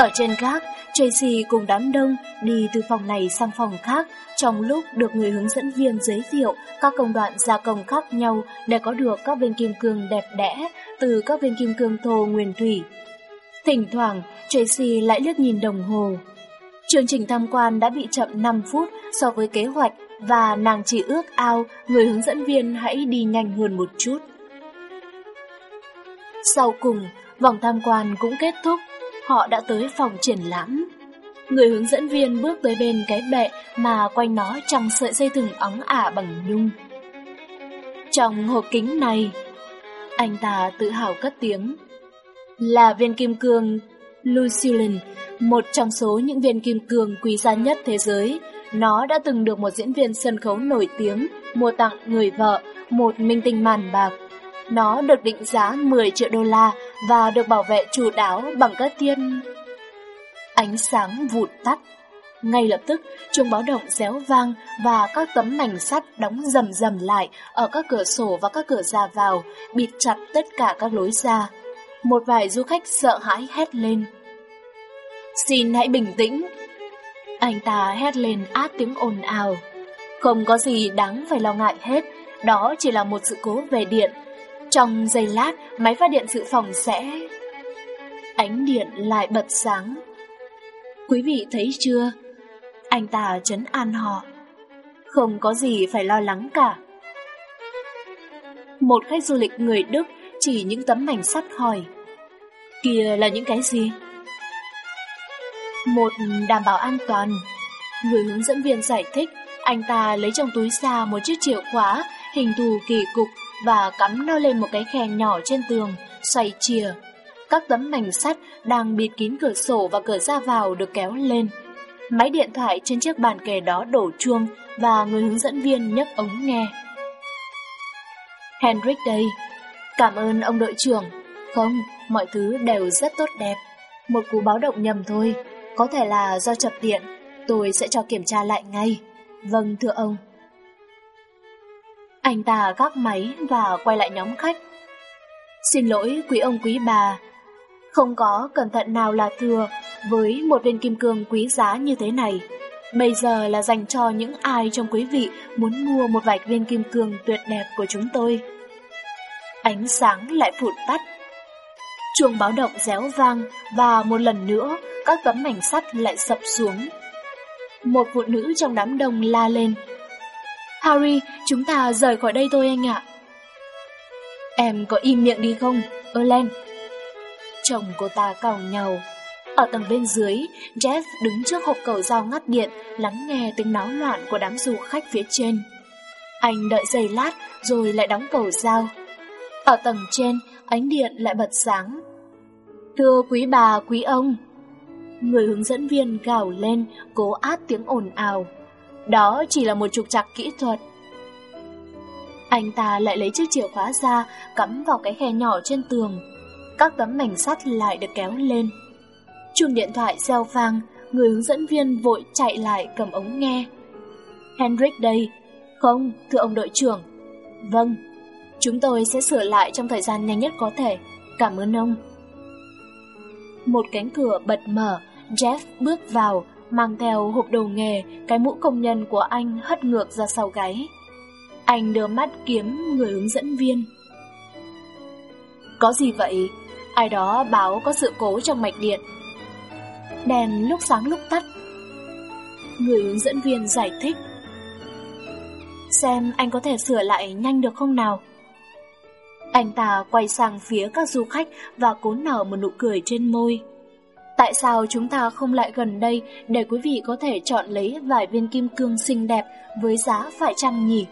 Ở trên gác, Tracy cùng đám đông đi từ phòng này sang phòng khác trong lúc được người hướng dẫn viên giới thiệu các công đoạn gia công khác nhau để có được các viên kim cương đẹp đẽ từ các viên kim cương thô nguyên thủy. Thỉnh thoảng, Tracy lại liếc nhìn đồng hồ. Chương trình tham quan đã bị chậm 5 phút so với kế hoạch và nàng chỉ ước ao người hướng dẫn viên hãy đi nhanh hơn một chút. Sau cùng, vòng tham quan cũng kết thúc họ đã tới phòng triển lãm. Người hướng dẫn viên bước tới bên cái bệ mà quanh nó trong sợi dây thừng óng ả bằng nhung. Trong hộp kính này, anh ta tự hào cất tiếng, là viên kim cương Lucilin, một trong số những viên kim cương quý giá nhất thế giới. Nó đã từng được một diễn viên sân khấu nổi tiếng mua tặng người vợ, một minh tinh màn bạc. Nó được định giá 10 triệu đô la và được bảo vệ chủ đáo bằng các tiên. Ánh sáng vụt tắt. Ngay lập tức, chuông báo động réo vang và các tấm mảnh sắt đóng rầm rầm lại ở các cửa sổ và các cửa ra vào, bịt chặt tất cả các lối ra. Một vài du khách sợ hãi hét lên. Xin hãy bình tĩnh. Anh ta hét lên át tiếng ồn ào. Không có gì đáng phải lo ngại hết, đó chỉ là một sự cố về điện trong giây lát, máy phát điện dự phòng sẽ... Ánh điện lại bật sáng. Quý vị thấy chưa? Anh ta chấn an họ. Không có gì phải lo lắng cả. Một khách du lịch người Đức chỉ những tấm mảnh sắt hỏi. Kia là những cái gì? Một đảm bảo an toàn. Người hướng dẫn viên giải thích, anh ta lấy trong túi ra một chiếc chìa khóa hình thù kỳ cục và cắm nó lên một cái khe nhỏ trên tường, xoay chìa. Các tấm mảnh sắt đang bịt kín cửa sổ và cửa ra vào được kéo lên. Máy điện thoại trên chiếc bàn kề đó đổ chuông và người hướng dẫn viên nhấc ống nghe. Hendrik đây. Cảm ơn ông đội trưởng. Không, mọi thứ đều rất tốt đẹp. Một cú báo động nhầm thôi. Có thể là do chập điện. Tôi sẽ cho kiểm tra lại ngay. Vâng, thưa ông. Anh ta gác máy và quay lại nhóm khách. Xin lỗi quý ông quý bà, không có cẩn thận nào là thừa với một viên kim cương quý giá như thế này. Bây giờ là dành cho những ai trong quý vị muốn mua một vài viên kim cương tuyệt đẹp của chúng tôi. Ánh sáng lại phụt tắt. Chuông báo động réo vang và một lần nữa các tấm mảnh sắt lại sập xuống. Một phụ nữ trong đám đông la lên Harry, chúng ta rời khỏi đây thôi anh ạ. Em có im miệng đi không, Erlen? Chồng cô ta cào nhau. Ở tầng bên dưới, Jeff đứng trước hộp cầu dao ngắt điện, lắng nghe tiếng náo loạn của đám du khách phía trên. Anh đợi giây lát, rồi lại đóng cầu dao. Ở tầng trên, ánh điện lại bật sáng. Thưa quý bà, quý ông. Người hướng dẫn viên gào lên, cố át tiếng ồn ào. Đó chỉ là một trục trặc kỹ thuật. Anh ta lại lấy chiếc chìa khóa ra, cắm vào cái khe nhỏ trên tường. Các tấm mảnh sắt lại được kéo lên. Chuông điện thoại reo vang, người hướng dẫn viên vội chạy lại cầm ống nghe. Hendrik đây. Không, thưa ông đội trưởng. Vâng, chúng tôi sẽ sửa lại trong thời gian nhanh nhất có thể. Cảm ơn ông. Một cánh cửa bật mở, Jeff bước vào, mang theo hộp đồ nghề, cái mũ công nhân của anh hất ngược ra sau gáy. Anh đưa mắt kiếm người hướng dẫn viên. Có gì vậy? Ai đó báo có sự cố trong mạch điện. Đèn lúc sáng lúc tắt. Người hướng dẫn viên giải thích. Xem anh có thể sửa lại nhanh được không nào? Anh ta quay sang phía các du khách và cố nở một nụ cười trên môi. Tại sao chúng ta không lại gần đây để quý vị có thể chọn lấy vài viên kim cương xinh đẹp với giá phải chăng nhỉ?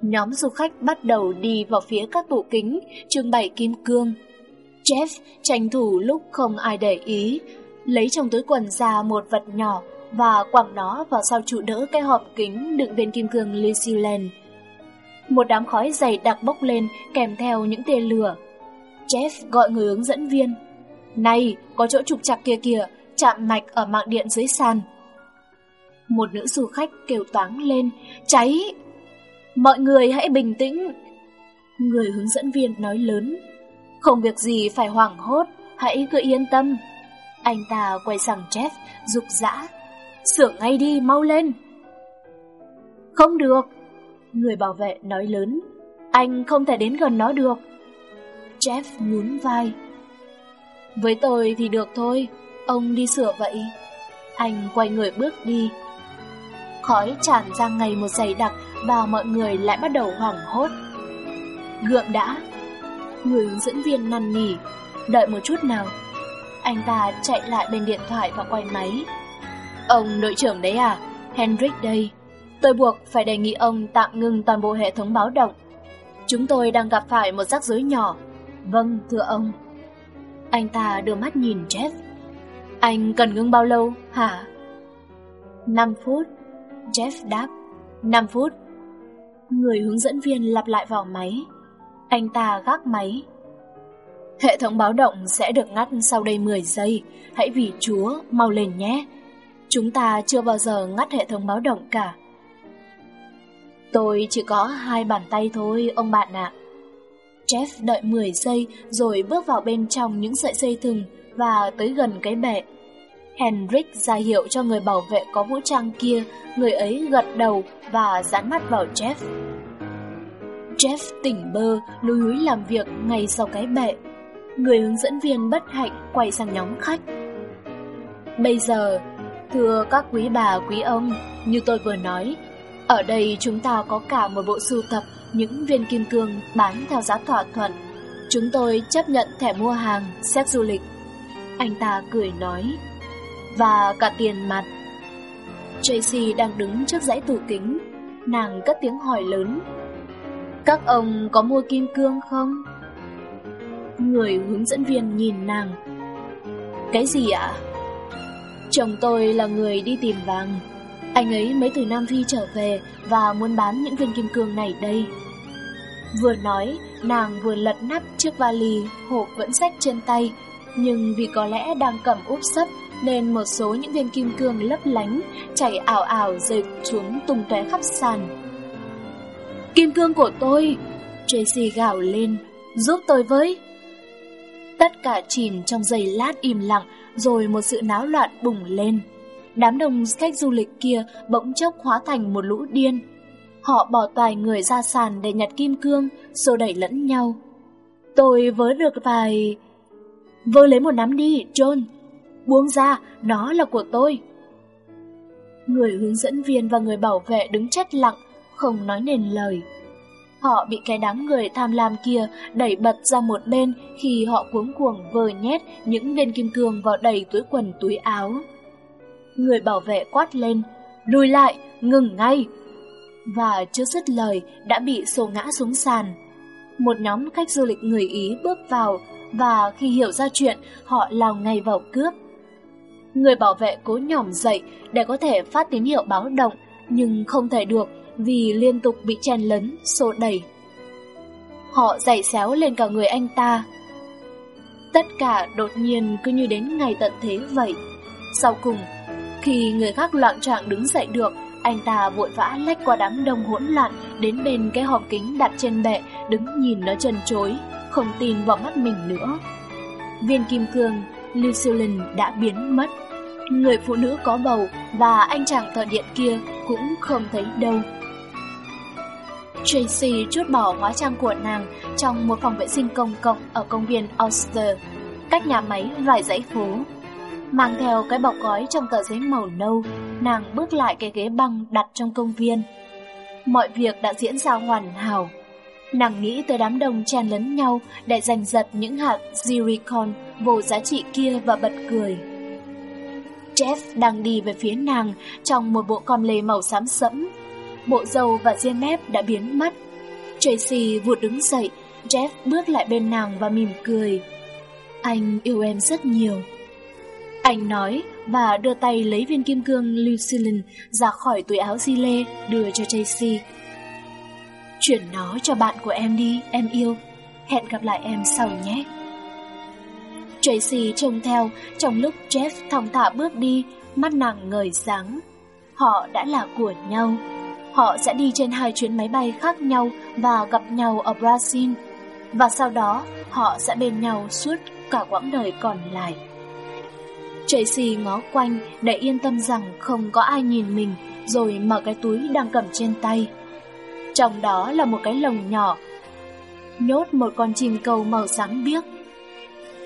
Nhóm du khách bắt đầu đi vào phía các tủ kính, trưng bày kim cương. Jeff tranh thủ lúc không ai để ý, lấy trong túi quần ra một vật nhỏ và quẳng nó vào sau trụ đỡ cái hộp kính đựng viên kim cương Lysiland. Một đám khói dày đặc bốc lên kèm theo những tia lửa. Jeff gọi người hướng dẫn viên. Này, có chỗ trục chặt kia kìa, chạm mạch ở mạng điện dưới sàn. Một nữ du khách kêu toáng lên, cháy! Mọi người hãy bình tĩnh! Người hướng dẫn viên nói lớn. Không việc gì phải hoảng hốt, hãy cứ yên tâm. Anh ta quay sang Jeff, rục rã. Sửa ngay đi, mau lên! Không được! Người bảo vệ nói lớn. Anh không thể đến gần nó được. Jeff nhún vai. Với tôi thì được thôi, ông đi sửa vậy. Anh quay người bước đi. Khói tràn ra ngày một dày đặc và mọi người lại bắt đầu hoảng hốt. Gượng đã. Người hướng dẫn viên năn nỉ. Đợi một chút nào. Anh ta chạy lại bên điện thoại và quay máy. Ông đội trưởng đấy à? Hendrik đây. Tôi buộc phải đề nghị ông tạm ngừng toàn bộ hệ thống báo động. Chúng tôi đang gặp phải một rắc rối nhỏ. Vâng, thưa ông. Anh ta đưa mắt nhìn Jeff. Anh cần ngưng bao lâu, hả? 5 phút. Jeff đáp. 5 phút. Người hướng dẫn viên lặp lại vào máy. Anh ta gác máy. Hệ thống báo động sẽ được ngắt sau đây 10 giây. Hãy vì Chúa, mau lên nhé. Chúng ta chưa bao giờ ngắt hệ thống báo động cả. Tôi chỉ có hai bàn tay thôi, ông bạn ạ. Jeff đợi 10 giây rồi bước vào bên trong những sợi dây thừng và tới gần cái bệ. Henrik ra hiệu cho người bảo vệ có vũ trang kia, người ấy gật đầu và dán mắt vào Jeff. Jeff tỉnh bơ, lùi húi làm việc ngay sau cái bệ. Người hướng dẫn viên bất hạnh quay sang nhóm khách. Bây giờ, thưa các quý bà quý ông, như tôi vừa nói, ở đây chúng ta có cả một bộ sưu tập những viên kim cương bán theo giá thỏa thuận. Chúng tôi chấp nhận thẻ mua hàng, xét du lịch. Anh ta cười nói. Và cả tiền mặt. Tracy đang đứng trước dãy tủ kính. Nàng cất tiếng hỏi lớn. Các ông có mua kim cương không? Người hướng dẫn viên nhìn nàng. Cái gì ạ? Chồng tôi là người đi tìm vàng. Anh ấy mới từ Nam Phi trở về và muốn bán những viên kim cương này đây. Vừa nói, nàng vừa lật nắp chiếc vali, hộp vẫn sách trên tay, nhưng vì có lẽ đang cầm úp sấp nên một số những viên kim cương lấp lánh chảy ảo ảo rơi xuống tung tóe khắp sàn. Kim cương của tôi! Tracy gào lên, giúp tôi với! Tất cả chìm trong giây lát im lặng rồi một sự náo loạn bùng lên. Đám đông khách du lịch kia bỗng chốc hóa thành một lũ điên. Họ bỏ tài người ra sàn để nhặt kim cương, xô đẩy lẫn nhau. Tôi vớ được vài... Vơ lấy một nắm đi, John. Buông ra, nó là của tôi. Người hướng dẫn viên và người bảo vệ đứng chết lặng, không nói nên lời. Họ bị cái đám người tham lam kia đẩy bật ra một bên khi họ cuống cuồng vờ nhét những viên kim cương vào đầy túi quần túi áo. Người bảo vệ quát lên, lùi lại, ngừng ngay. Và chưa dứt lời đã bị xô ngã xuống sàn. Một nhóm khách du lịch người Ý bước vào và khi hiểu ra chuyện họ lao ngay vào cướp. Người bảo vệ cố nhỏm dậy để có thể phát tín hiệu báo động nhưng không thể được vì liên tục bị chen lấn, xô đẩy. Họ giày xéo lên cả người anh ta. Tất cả đột nhiên cứ như đến ngày tận thế vậy. Sau cùng, khi người khác loạn trạng đứng dậy được, anh ta vội vã lách qua đám đông hỗn loạn đến bên cái hòm kính đặt trên bệ, đứng nhìn nó chân chối, không tin vào mắt mình nữa. Viên kim cương, Lucille đã biến mất. Người phụ nữ có bầu và anh chàng thợ điện kia cũng không thấy đâu. Tracy chút bỏ hóa trang của nàng trong một phòng vệ sinh công cộng ở công viên Ulster, cách nhà máy vài dãy phố. Mang theo cái bọc gói trong tờ giấy màu nâu, nàng bước lại cái ghế băng đặt trong công viên. Mọi việc đã diễn ra hoàn hảo. Nàng nghĩ tới đám đông chen lấn nhau để giành giật những hạt zircon vô giá trị kia và bật cười. Jeff đang đi về phía nàng trong một bộ con lê màu xám sẫm. Bộ dầu và ria mép đã biến mất. Tracy vụt đứng dậy, Jeff bước lại bên nàng và mỉm cười. Anh yêu em rất nhiều. Anh nói và đưa tay lấy viên kim cương Lucilin ra khỏi túi áo di lê đưa cho Tracy. Chuyển nó cho bạn của em đi, em yêu. Hẹn gặp lại em sau nhé. Tracy trông theo trong lúc Jeff thong thả bước đi, mắt nàng ngời sáng. Họ đã là của nhau. Họ sẽ đi trên hai chuyến máy bay khác nhau và gặp nhau ở Brazil. Và sau đó họ sẽ bên nhau suốt cả quãng đời còn lại. Tracy ngó quanh để yên tâm rằng không có ai nhìn mình rồi mở cái túi đang cầm trên tay. Trong đó là một cái lồng nhỏ, nhốt một con chim câu màu sáng biếc.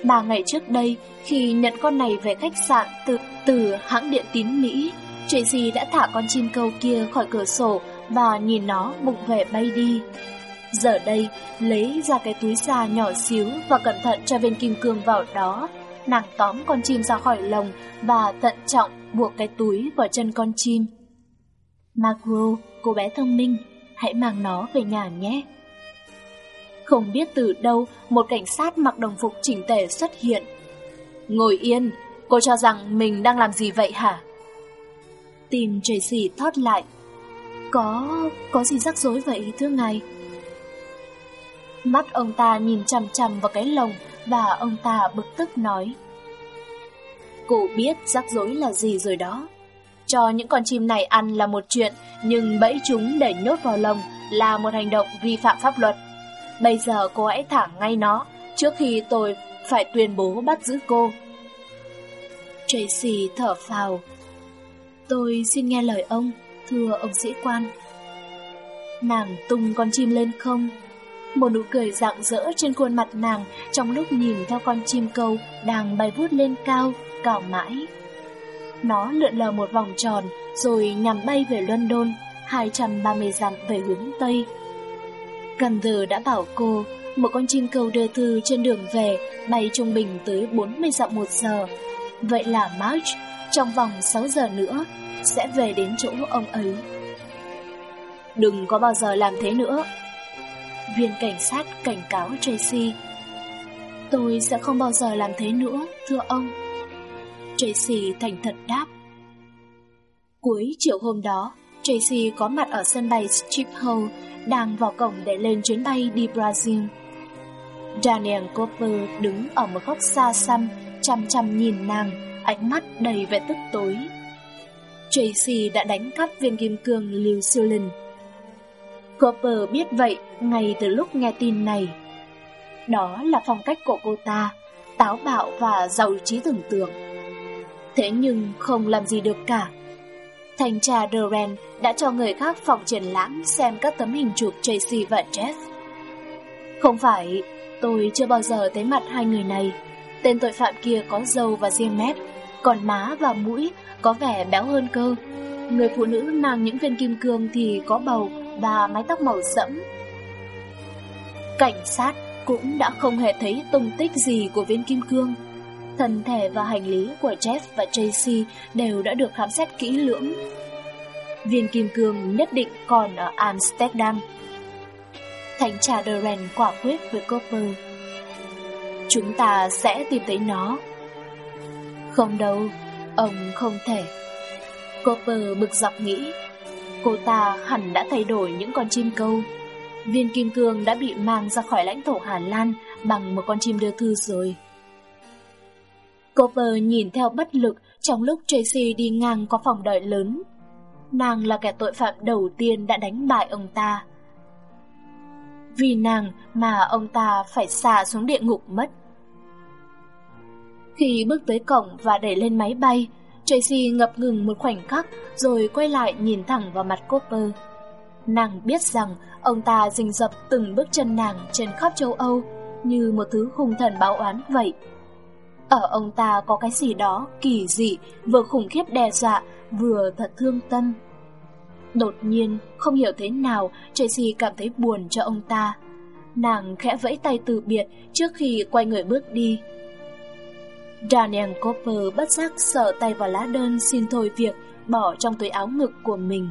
Ba ngày trước đây, khi nhận con này về khách sạn từ từ hãng điện tín Mỹ, Tracy đã thả con chim câu kia khỏi cửa sổ và nhìn nó bụng về bay đi. Giờ đây, lấy ra cái túi da nhỏ xíu và cẩn thận cho viên kim cương vào đó, nàng tóm con chim ra khỏi lồng và thận trọng buộc cái túi vào chân con chim. Magro, cô bé thông minh, hãy mang nó về nhà nhé. Không biết từ đâu một cảnh sát mặc đồng phục chỉnh tề xuất hiện. Ngồi yên, cô cho rằng mình đang làm gì vậy hả? Tìm Tracy thót lại. Có... có gì rắc rối vậy thưa ngài? Mắt ông ta nhìn chằm chằm vào cái lồng và ông ta bực tức nói. Cô biết rắc rối là gì rồi đó. Cho những con chim này ăn là một chuyện, nhưng bẫy chúng để nhốt vào lồng là một hành động vi phạm pháp luật. Bây giờ cô hãy thả ngay nó, trước khi tôi phải tuyên bố bắt giữ cô. Tracy thở phào. Tôi xin nghe lời ông, thưa ông sĩ quan. Nàng tung con chim lên không, một nụ cười rạng rỡ trên khuôn mặt nàng trong lúc nhìn theo con chim câu đang bay vút lên cao, cào mãi. Nó lượn lờ một vòng tròn rồi nhằm bay về London, 230 dặm về hướng Tây. Gần giờ đã bảo cô, một con chim câu đưa thư trên đường về bay trung bình tới 40 dặm một giờ. Vậy là March, trong vòng 6 giờ nữa, sẽ về đến chỗ ông ấy. Đừng có bao giờ làm thế nữa, Viên cảnh sát cảnh cáo Tracy Tôi sẽ không bao giờ làm thế nữa, thưa ông Tracy thành thật đáp Cuối chiều hôm đó, Tracy có mặt ở sân bay Schiphol đang vào cổng để lên chuyến bay đi Brazil. Daniel Cooper đứng ở một góc xa xăm, chăm chăm nhìn nàng, ánh mắt đầy vẻ tức tối. Tracy đã đánh cắp viên kim cương Lưu Siêu Linh Cooper biết vậy ngay từ lúc nghe tin này. Đó là phong cách của cô ta, táo bạo và giàu trí tưởng tượng. Thế nhưng không làm gì được cả. Thanh tra Duran đã cho người khác phòng triển lãm xem các tấm hình chụp Tracy và Jeff. Không phải, tôi chưa bao giờ thấy mặt hai người này. Tên tội phạm kia có dâu và riêng mép, còn má và mũi có vẻ béo hơn cơ. Người phụ nữ mang những viên kim cương thì có bầu và mái tóc màu sẫm. Cảnh sát cũng đã không hề thấy tung tích gì của viên kim cương. Thân thể và hành lý của Jeff và Tracy đều đã được khám xét kỹ lưỡng. Viên kim cương nhất định còn ở Amsterdam. thánh trà Duran quả quyết với Copper. Chúng ta sẽ tìm thấy nó. Không đâu, ông không thể. Copper bực dọc nghĩ Cô ta hẳn đã thay đổi những con chim câu. Viên kim cương đã bị mang ra khỏi lãnh thổ Hà Lan bằng một con chim đưa thư rồi. Cooper nhìn theo bất lực trong lúc Tracy đi ngang qua phòng đợi lớn. Nàng là kẻ tội phạm đầu tiên đã đánh bại ông ta. Vì nàng mà ông ta phải xả xuống địa ngục mất. Khi bước tới cổng và đẩy lên máy bay, Tracy ngập ngừng một khoảnh khắc rồi quay lại nhìn thẳng vào mặt Cooper. Nàng biết rằng ông ta rình rập từng bước chân nàng trên khắp châu Âu như một thứ hung thần báo oán vậy. Ở ông ta có cái gì đó kỳ dị, vừa khủng khiếp đe dọa, vừa thật thương tâm. Đột nhiên, không hiểu thế nào, Tracy cảm thấy buồn cho ông ta. Nàng khẽ vẫy tay từ biệt trước khi quay người bước đi. Daniel Cooper bất giác sợ tay vào lá đơn xin thôi việc bỏ trong túi áo ngực của mình.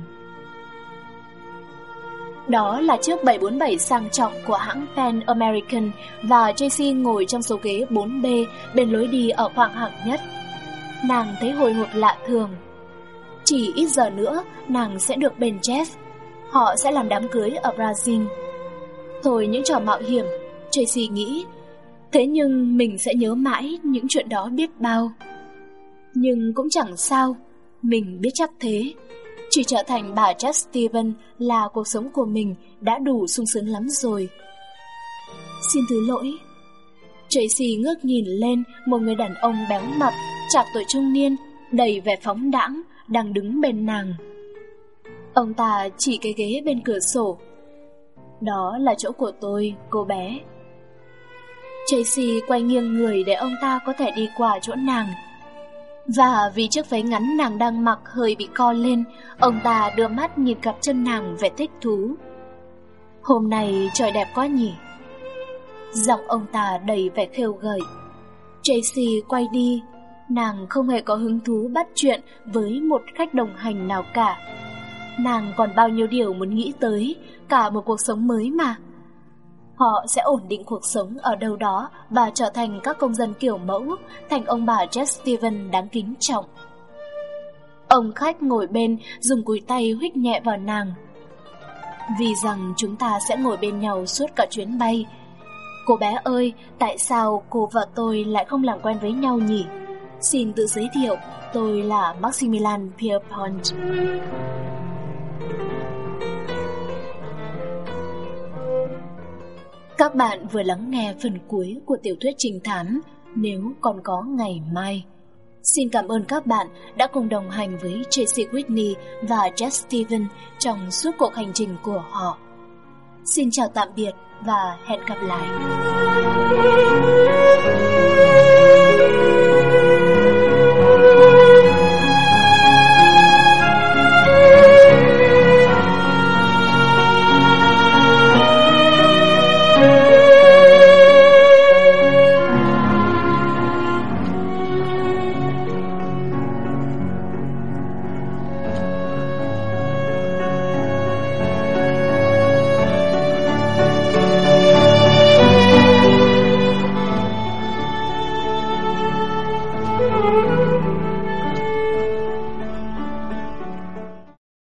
Đó là chiếc 747 sang trọng của hãng Pan American và Tracy ngồi trong số ghế 4B bên lối đi ở khoảng hạng nhất. Nàng thấy hồi hộp lạ thường. Chỉ ít giờ nữa, nàng sẽ được bên Jeff. Họ sẽ làm đám cưới ở Brazil. Thôi những trò mạo hiểm, Tracy nghĩ. Thế nhưng mình sẽ nhớ mãi những chuyện đó biết bao. Nhưng cũng chẳng sao, mình biết chắc thế. Chỉ trở thành bà Jack Steven là cuộc sống của mình đã đủ sung sướng lắm rồi. Xin thứ lỗi. Tracy ngước nhìn lên một người đàn ông béo mập, chạc tuổi trung niên, đầy vẻ phóng đãng, đang đứng bên nàng. Ông ta chỉ cái ghế bên cửa sổ. Đó là chỗ của tôi, cô bé. Tracy quay nghiêng người để ông ta có thể đi qua chỗ nàng. Và vì chiếc váy ngắn nàng đang mặc hơi bị co lên, ông ta đưa mắt nhìn cặp chân nàng vẻ thích thú. Hôm nay trời đẹp quá nhỉ? Giọng ông ta đầy vẻ khêu gợi. Tracy quay đi, nàng không hề có hứng thú bắt chuyện với một khách đồng hành nào cả. Nàng còn bao nhiêu điều muốn nghĩ tới, cả một cuộc sống mới mà. Họ sẽ ổn định cuộc sống ở đâu đó và trở thành các công dân kiểu mẫu, thành ông bà Jeff Steven đáng kính trọng. Ông khách ngồi bên dùng cùi tay huých nhẹ vào nàng. Vì rằng chúng ta sẽ ngồi bên nhau suốt cả chuyến bay. Cô bé ơi, tại sao cô và tôi lại không làm quen với nhau nhỉ? Xin tự giới thiệu, tôi là Maximilian Pierpont. Các bạn vừa lắng nghe phần cuối của tiểu thuyết trình thám Nếu còn có ngày mai. Xin cảm ơn các bạn đã cùng đồng hành với Tracy Whitney và Jack Steven trong suốt cuộc hành trình của họ. Xin chào tạm biệt và hẹn gặp lại.